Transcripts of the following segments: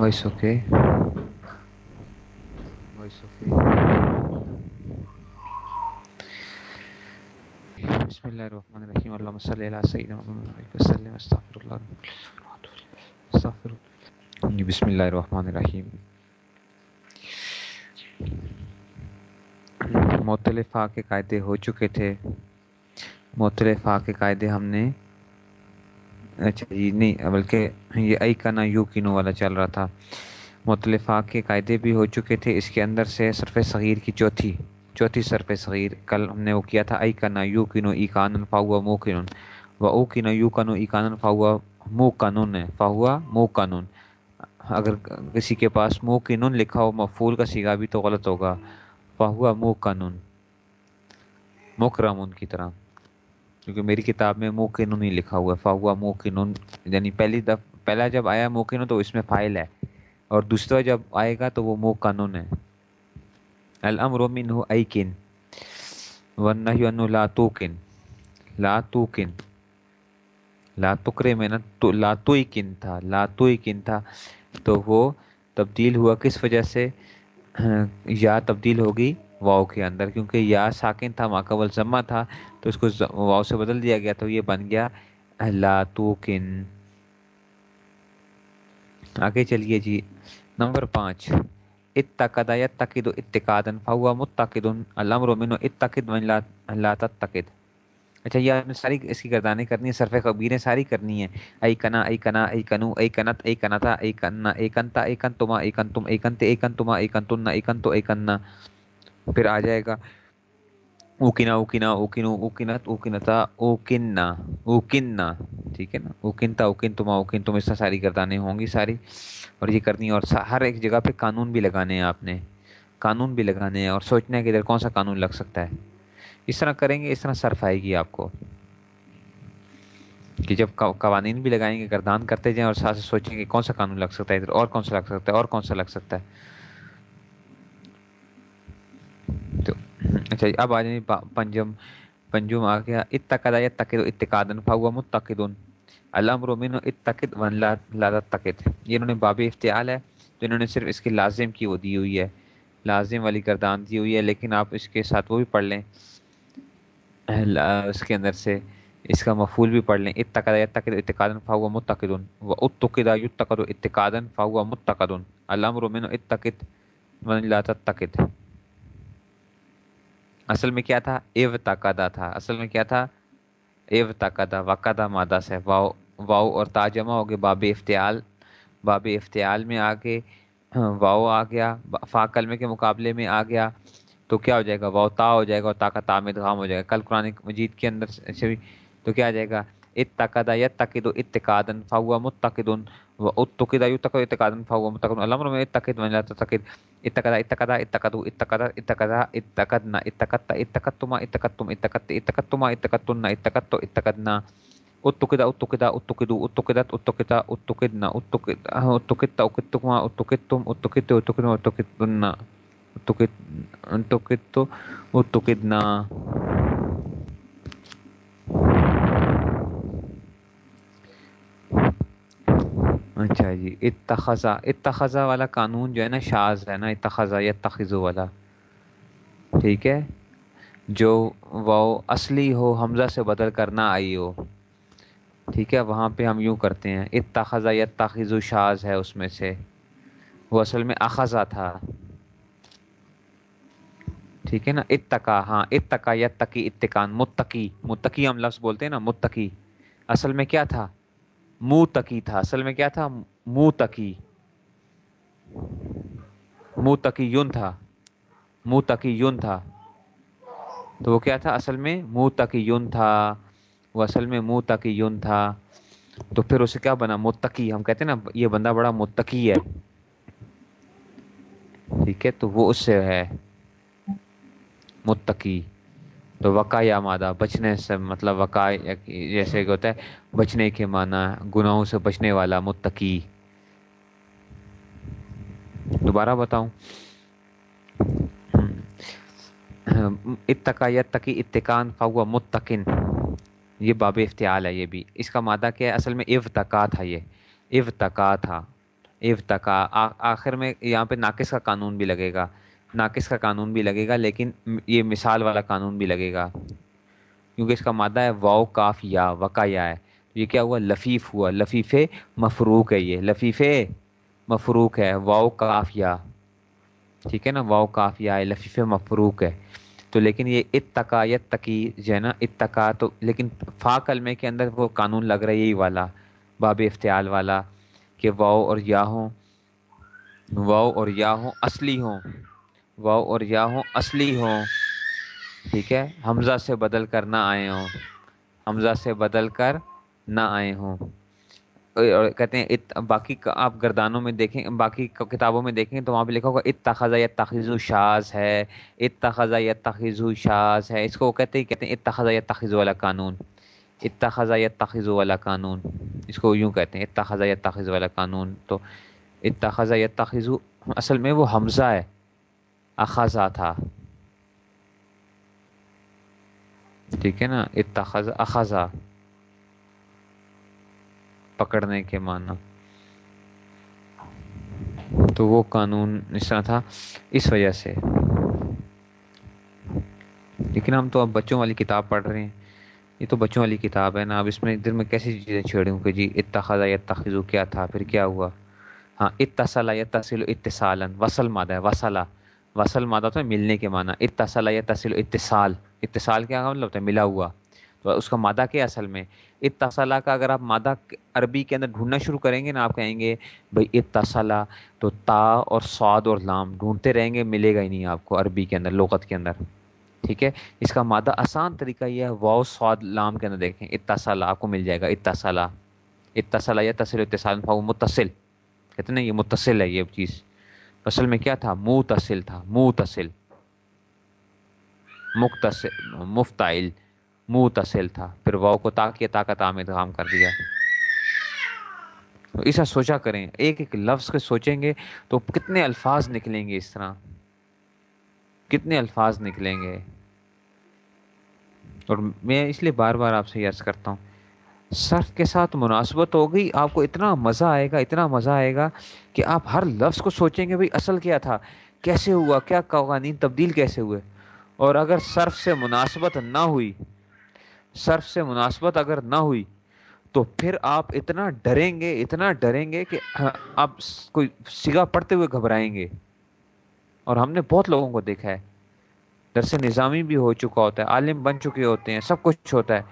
Voice okay voice okay بسم اللہ الرحمن الرحیم اللہم صلی اللہ سیدنا محمد وسلم استغفر اللہ استغفر اللہ بسم اللہ الرحمن الرحیم مختلفہ کے قاعدے ہو چکے تھے مختلفہ کے قاعدے ہم نے اچھا جی نہیں، بلکہ یہ ای کا نا یو کینو والا چل رہا تھا۔ مختلفہ کے قاعدے بھی ہو چکے تھے۔ اس کے اندر سے صرف صغیر کی چوتھی چوتھی صرف صغیر۔ کل ہم نے وہ کیا تھا۔ ای کا نا یو کینو، ای کانن فا ہوا مو کینون و او کینو یو کنو ای کانن فا ہوا مو قانون ہے۔ فا ہوا مو قانون۔ اگر کسی کے پاس مو کینون لکھا ہو مفول کا سیگا بھی تو غلط ہوگا۔ فا ہوا مو قانون۔ مکرمون کی طرح۔ کیونکہ میری کتاب میں موقن نہیں لکھا ہوا ہے فاوا موقن یعنی پہلی دف، پہلا جب آیا موقن تو اس میں فائل ہے، اور دوسرا جب آئے گا تو وہ مو قانون ہے۔ الامر من ہو ایکن ورنہ لا توکن لا توکن، لا تکرے میں نا تو، لا تو کن تھا، لا تو کن تھا۔ تو وہ تبدیل ہوا کس وجہ سے؟ یا تبدیل ہوگی واؤ کے اندر، کیونکہ یا ساکن تھا ماقبل ضمہ تھا، تو اس کو واؤ سے بدل دیا گیا تو یہ بن گیا لا تو کن آگے چلیے جی نمبر پانچ۔ اتقدا یا تقید و اتقادن فہوا متقد الامر من اتقد من لا تتقد اچھا یہ آپ نے ساری اس کی گردانیں کرنی ہیں صرف قبیریں ساری کرنی ہیں۔ ای کنا ای کنا، ای کنو، ای کنت، ای کنتا، ای کنا ای کنتا، ای کنتما، ای کنتم، ای کنتے، ای کنتما، ای کنتن ای کنتو، ای کنا پھر آ جائے گا۔ اوکنا اوکنا اوکنو اوکنت اوکنتا اوکننا اوکننا ٹھیک ہے نا؟ اوکنتا اوکن تما اوکن تم اس طرح ساری گردانیں ہوں گی ساری۔ اور یہ کرنی اور ہر ایک جگہ پہ قانون بھی لگانے ہیں آپ نے۔ قانون بھی لگانے ہیں اور سوچنا ہے کہ ادھر کون سا قانون لگ سکتا ہے۔ اس طرح کریں گے، اس طرح صرف آئے گی آپ کو۔ کہ جب قوانین بھی لگائیں گے، گردان کرتے جائیں اور ساتھ سے سوچیں گے کون سا قانون لگ سکتا ہے، ادھر اور کون سا لگ سکتا ہے، اور کون سا لگ سکتا ہے۔ تو اچھا جی، اب آ جائیں پنجم پنجم آ گیا اتقدا یا تقد اتقادن فاوا متقد الامر من اتقد ون لا تقد یہ انہوں نے باب افتعال ہے تو انہوں نے صرف اس کے لازم کی وہ دی ہوئی ہے۔ لازم والی گردان دی ہوئی ہے، لیکن آپ اس کے ساتھ وہ بھی پڑھ لیں۔ اس کے اندر سے اس کا مفول بھی پڑھ لیں۔ اتقدا یا تقد اتقادن متقد و اتقدا یتقد اتقادن فاوا متقد الامر من اتقد ون لا تتقد اصل میں کیا تھا؟ ایو تاقادہ تھا۔ اصل میں کیا تھا؟ ایو تاقادہ وقادہ مادہ سے۔ واؤ واؤ اور تا جمع ہو گئے۔ باب افتعال باب افتعال میں آ کے واؤ آ گیا۔ فا کلمے کے مقابلے میں آ گیا۔ تو کیا ہو جائے گا؟ واؤ تا ہو جائے گا اور تا کا تامد غام ہو جائے گا۔ کل قرآن مجید کے اندر سے بھی تو کیا آ جائے گا؟ اتقدا یتقد اتقادا فهو متقد واتقد يتقد اتقادا فهو متقد الامر من اتقد من لا تتقد اتقدا اتقدا اتقدوا اتقدا اتقدا اتقدنا اتقدت اتقدتما اتقدتم اتقدت اتقدتما اتقدتن اتقدت اتقدنا اتقد اتقد اتقدوا اتقدت اتقدا اتقدنا اتقد اتقدت اتقدتما اتقدتم اتقدت اتقدنا اتقدنا اتقد اتقدت اتقدنا اچھا جی اتخذا اتخذا والا قانون جو ہے نا شاز ہے نا اتخذا یا تخذو والا۔ ٹھیک ہے؟ جو وہ اصلی ہو، حمزہ سے بدل کر نہ آئی ہو۔ ٹھیک ہے؟ وہاں پہ ہم یوں کرتے ہیں اتخذا یا تخذو شاز ہے اس میں سے۔ وہ اصل میں اخذا تھا۔ ٹھیک ہے نا؟ اتقا ہاں اتقا یا تقی اتقان، متقی۔ متقی ہم لفظ بولتے ہیں نا، متقی۔ اصل میں کیا تھا؟ منہ تکی تھا۔ اصل میں کیا تھا؟ منہ تکی منہ تکی یون تھا۔ منہ تکی یون تھا۔ تو وہ کیا تھا؟ اصل میں منہ تکی یون تھا۔ وہ اصل میں منہ تکی یون تھا۔ تو پھر اسے کیا بنا؟ متقی ہم کہتے ہیں نا، یہ بندہ بڑا متقی ہے۔ ٹھیک ہے، تو وہ اس سے ہے۔ متقی تو وقا یا مادہ، بچنے سے مطلب وقا جیسے کہ ہوتا ہے، بچنے کے معنی، گناہوں سے بچنے والا متقی۔ دوبارہ بتاؤں۔ اتقا یا تقی اتقان فاوا متقن۔ یہ باب افتعال ہے یہ بھی۔ اس کا مادہ کیا ہے؟ اصل میں افتقا تھا یہ۔ افتقا تھا۔ افتقا آخر میں یہاں پہ ناقص کا قانون بھی لگے گا۔ ناقص کا قانون بھی لگے گا، لیکن یہ مثال والا قانون بھی لگے گا۔ کیونکہ اس کا مادہ ہے واؤ کاف یا وقا یا ہے۔ یہ کیا ہوا؟ لفیف ہوا۔ لفیف مفروق ہے یہ۔ لفیف مفروق ہے۔ واؤ کاف یا۔ ٹھیک ہے نا؟ واؤ کاف یا ہے، لفیف مفروق ہے۔ تو لیکن یہ اتقا تقی جو ہے نا، اتقا تو، لیکن فا کلمے کے اندر وہ قانون لگ رہا ہے یہی والا، باب افتعال والا، کہ واؤ اور یا ہوں، واؤ اور یا ہوں اصلی ہوں۔ واؤ اور یا ہوں، اصلی ہوں۔ ٹھیک ہے؟ حمزہ سے بدل کر نہ آئے ہوں۔ حمزہ سے بدل کر نہ آئے ہوں۔ اور کہتے ہیں باقی آپ گردانوں میں دیکھیں، باقی کتابوں میں دیکھیں تو وہاں پہ لکھا ہوگا اتخذہ یا تخیز و شاز ہے۔ اتخذہ یا تخیز و شاز ہے۔ اس کو وہ کہتے ہیں کہتے ہیں اتخذہ یا تخیز والا قانون۔ اتخذہ یا تخیز والا قانون۔ اس کو یوں کہتے ہیں اتخذہ یا تخیز والا قانون۔ تو اتخذہ یا تخیز اصل میں وہ حمزہ ہے۔ اخذہ تھا۔ ٹھیک ہے نا؟ اتخذ اخذہ پکڑنے کے معنی۔ تو وہ قانون اس طرح تھا۔ اس وجہ سے۔ لیکن ہم تو اب بچوں والی کتاب پڑھ رہے ہیں۔ یہ تو بچوں والی کتاب ہے نا۔ اب اس میں دل میں کیسی چیزیں چھیڑوں کہ جی اتخذہ یا تخذو کیا تھا؟ پھر کیا ہوا؟ ہاں اتصلا یا تسل اتصالن وصل مادہ ہے وصلہ وصل مادہ تو ملنے کے معنی۔ اتصلا یا تسل اتصال۔ اتصال کیا مطلب ہوتا ہے؟ ملا ہوا۔ تو اس کا مادہ کیا اصل میں۔ اتصلا کا اگر آپ مادہ عربی کے اندر ڈھونڈنا شروع کریں گے نا، آپ کہیں گے بھائی اتصلا۔ تو تا اور سعد اور لام ڈھونڈتے رہیں گے، ملے گا ہی نہیں آپ کو عربی کے اندر، لغت کے اندر۔ ٹھیک ہے؟ اس کا مادہ آسان طریقہ یہ ہے واؤ سعد لام کے اندر دیکھیں۔ اتصلا، آپ کو مل جائے گا۔ اتصلا۔ اتصلا یا تصل اتصال متصل۔ کہتے ہیں یہ متصل ہے یہ چیز۔ اصل میں کیا تھا؟ منہ تصل تھا منہ تصل مختصل مفتعل منہ تصل تھا۔ پھر واؤ کو تاکہ طاقت آمد غام کر دیا۔ ایسا سوچا کریں، ایک ایک لفظ کے سوچیں گے تو کتنے الفاظ نکلیں گے اس طرح؟ کتنے الفاظ نکلیں گے؟ اور میں اس لیے بار بار آپ سے یس کرتا ہوں صرف کے ساتھ مناسبت ہوگی آپ کو اتنا مزہ آئے گا، اتنا مزہ آئے گا کہ آپ ہر لفظ کو سوچیں گے بھائی اصل کیا تھا، کیسے ہوا، کیا قوانین، تبدیل کیسے ہوئے۔ اور اگر صرف سے مناسبت نہ ہوئی، صرف سے مناسبت اگر نہ ہوئی، تو پھر آپ اتنا ڈریں گے، اتنا ڈریں گے کہ آپ کوئی سگا پڑھتے ہوئے گھبرائیں گے۔ اور ہم نے بہت لوگوں کو دیکھا ہے، درس نظامی بھی ہو چکا ہوتا ہے، عالم بن چکے ہوتے ہیں، سب کچھ ہوتا ہے۔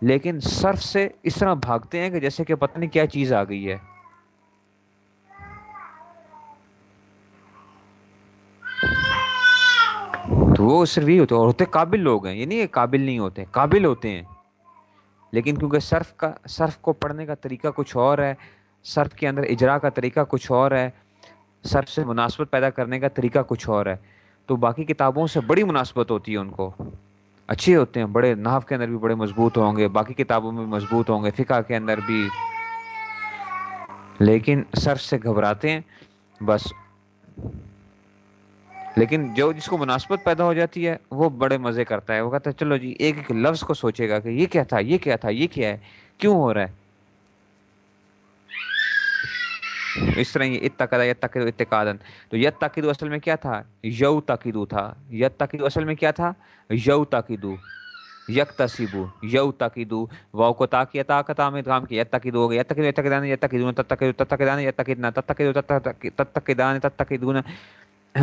لیکن صرف سے اس طرح بھاگتے ہیں کہ جیسے کہ پتہ نہیں کیا چیز آ گئی ہے۔ تو وہ صرف یہ ہوتے اور ہوتے قابل لوگ ہیں، یہ نہیں قابل نہیں ہوتے، قابل ہوتے ہیں۔ لیکن کیونکہ صرف کا، صرف کو پڑھنے کا طریقہ کچھ اور ہے، صرف کے اندر اجرا کا طریقہ کچھ اور ہے، صرف سے مناسبت پیدا کرنے کا طریقہ کچھ اور ہے۔ تو باقی کتابوں سے بڑی مناسبت ہوتی ہے ان کو۔ اچھے ہوتے ہیں، بڑے نحف کے اندر بھی بڑے مضبوط ہوں گے، باقی کتابوں میں بھی مضبوط ہوں گے، فقہ کے اندر بھی۔ لیکن سر سے گھبراتے ہیں، بس۔ لیکن جو جس کو مناسبت پیدا ہو جاتی ہے، وہ بڑے مزے کرتا ہے۔ وہ کہتا ہے، چلو جی ایک ایک لفظ کو سوچے گا کہ یہ کیا تھا، یہ کیا تھا، یہ کیا ہے، کیوں ہو رہا ہے؟ اس طرح یہ اتقدا یا تقید اتقادن تو یت تقید اصل میں کیا تھا یو تقیدو تھا یت تقید اصل میں کیا تھا یو تقیدو یک تصیبو یو تقیدو واو کو تاکیہ طاقت آمد غام کی یت تقید ہو گیا یت تقید اتقدان یت تقیدون تتقید تتقدان یت تقیدنا تتقید تتقدان تتقیدون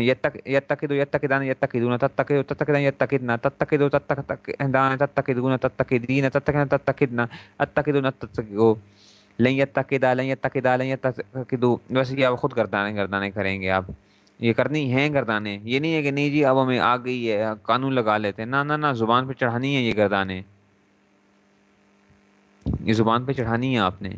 یتقید یتقدان یتقیدون تتقید تتقدان یتقیدنا تتقید تتقدان تتقیدون تتقیدین تتقدان تتقیدنا اتقیدون تتقیدون لن یتقدا لن یتقدا، لن یتقدو ویسے یہ آپ خود گردانے گردانے کریں گے آپ۔ یہ کرنی ہیں گردانے۔ یہ نہیں ہے کہ نہیں جی اب ہمیں آ گئی ہے، قانون لگا لیتے ہیں۔ نہ نہ نہ، زبان پہ چڑھانی ہے یہ گردانے۔ یہ زبان پہ چڑھانی ہے آپ نے۔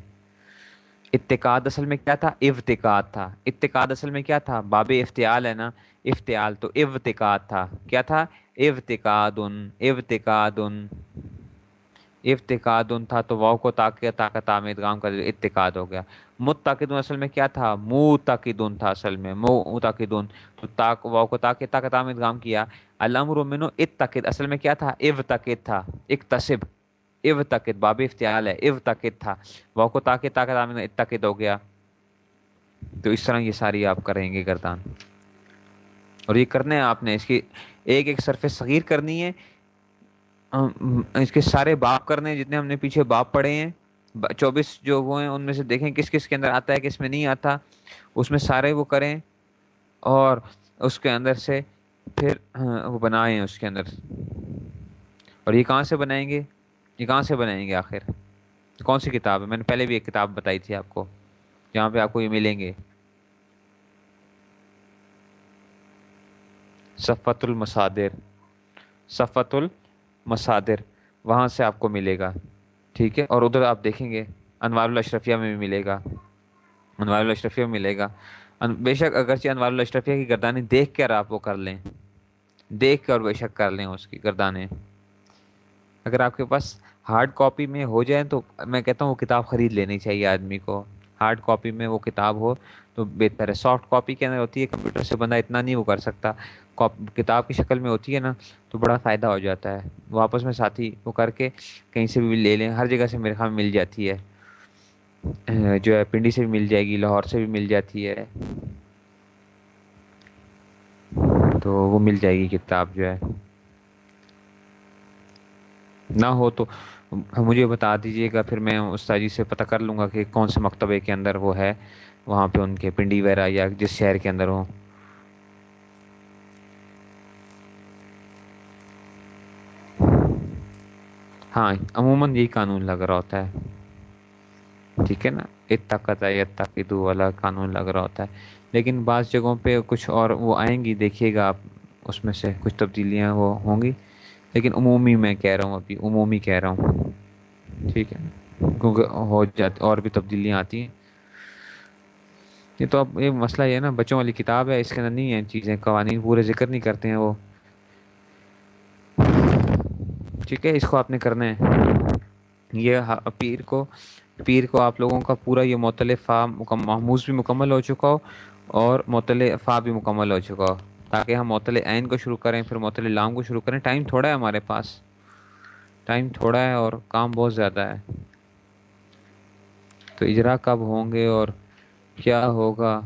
اتقاد اصل میں کیا تھا؟ افتقاد تھا۔ اتقاد اصل میں کیا تھا؟ باب افتعال ہے نا۔ افتعال تو افتقاد تھا۔ کیا تھا؟ افتقاد افتقاد افتقاد تھا تو واؤ کو تاکہ طاقت آمد گام کا اتقاد ہو گیا۔ متقد اصل میں کیا تھا؟ مو تاکدن تھا اصل میں۔ مو تاکدن تو تاک واؤ کو تاکہ طاقت آمد گام کیا۔ الامر منو اتقد۔ اصل میں کیا تھا؟ ابتقد تھا۔ اکتسب ابتقد باب افتعال ہے۔ ابتقد تھا۔ واؤ کو تاکہ طاقت آمد اتقد ہو گیا۔ تو اس طرح یہ ساری آپ کریں گے گردان۔ اور یہ کرنا ہے آپ نے۔ اس کی ایک ایک صرف صغیر کرنی ہے۔ اس کے سارے باپ کرنے جتنے ہم نے پیچھے باپ پڑھے ہیں چوبیس جو وہ ہیں، ان میں سے دیکھیں کس کس کے اندر آتا ہے، کس میں نہیں آتا۔ اس میں سارے وہ کریں اور اس کے اندر سے پھر ہاں، وہ بنائیں اس کے اندر۔ اور یہ کہاں سے بنائیں گے؟ یہ کہاں سے بنائیں گے آخر؟ کون سی کتاب ہے؟ میں نے پہلے بھی ایک کتاب بتائی تھی آپ کو، جہاں پہ آپ کو یہ ملیں گے۔ صفت المصادر۔ صفت المصادر وہاں سے آپ کو ملے گا، ٹھیک ہے؟ اور ادھر آپ دیکھیں گے، انوار الاشرفیہ میں بھی ملے گا۔ انوار الاشرفیہ میں ملے گا۔ بے شک اگرچہ انوار الاشرفیہ کی گردانیں دیکھ کر آپ وہ کر لیں۔ دیکھ کر بے شک کر لیں اس کی گردانیں۔ اگر آپ کے پاس ہارڈ کاپی میں ہو جائیں تو میں کہتا ہوں وہ کتاب خرید لینی چاہیے آدمی کو۔ ہارڈ کاپی میں وہ کتاب ہو تو بہتر ہے۔ سافٹ کاپی کے اندر ہوتی ہے، کمپیوٹر سے بندہ اتنا نہیں وہ کر سکتا۔ کتاب کی شکل میں ہوتی ہے نا، تو بڑا فائدہ ہو جاتا ہے۔ واپس میں ساتھی وہ کر کے کہیں سے بھی لے لیں، ہر جگہ سے میرے خیال مل جاتی ہے۔ جو ہے، پنڈی سے بھی مل جائے گی، لاہور سے بھی مل جاتی ہے۔ تو وہ مل جائے گی، کتاب جو ہے۔ نہ ہو تو مجھے بتا دیجیے گا، پھر میں استاد جی سے پتہ کر لوں گا کہ کون سے مکتبے کے اندر وہ ہے، وہاں پہ ان کے پنڈی وغیرہ یا جس شہر کے اندر ہوں۔ ہاں عموماً یہی قانون لگ رہا ہوتا ہے۔ ٹھیک ہے نا؟ اتقت ہے اتقدو والا قانون لگ رہا ہوتا ہے۔ لیکن بعض جگہوں پہ کچھ اور وہ آئیں گی، دیکھیے گا آپ، اس میں سے کچھ تبدیلیاں وہ ہوں گی۔ لیکن عمومی میں کہہ رہا ہوں ابھی، عمومی کہہ رہا ہوں۔ ٹھیک ہے۔ کیونکہ ہو جاتی اور بھی تبدیلیاں آتی ہیں۔ یہ تو اب یہ مسئلہ یہ ہے نا، بچوں والی کتاب ہے، اس کے اندر نہیں ہیں چیزیں، قوانین پورے ذکر نہیں کرتے ہیں وہ۔ ٹھیک ہے، اس کو آپ نے کرنا ہے۔ یہ پیر کو پیر کو آپ لوگوں کا پورا یہ معطل فا محموز بھی مکمل ہو چکا ہو اور معطل فا بھی مکمل ہو چکا ہو۔ تاکہ ہم معطل عین کو شروع کریں، پھر معطل لام کو شروع کریں۔ ٹائم تھوڑا ہے ہمارے پاس۔ ٹائم تھوڑا ہے اور کام بہت زیادہ ہے۔ تو اجرا کب ہوں گے اور کیا ہوگا؟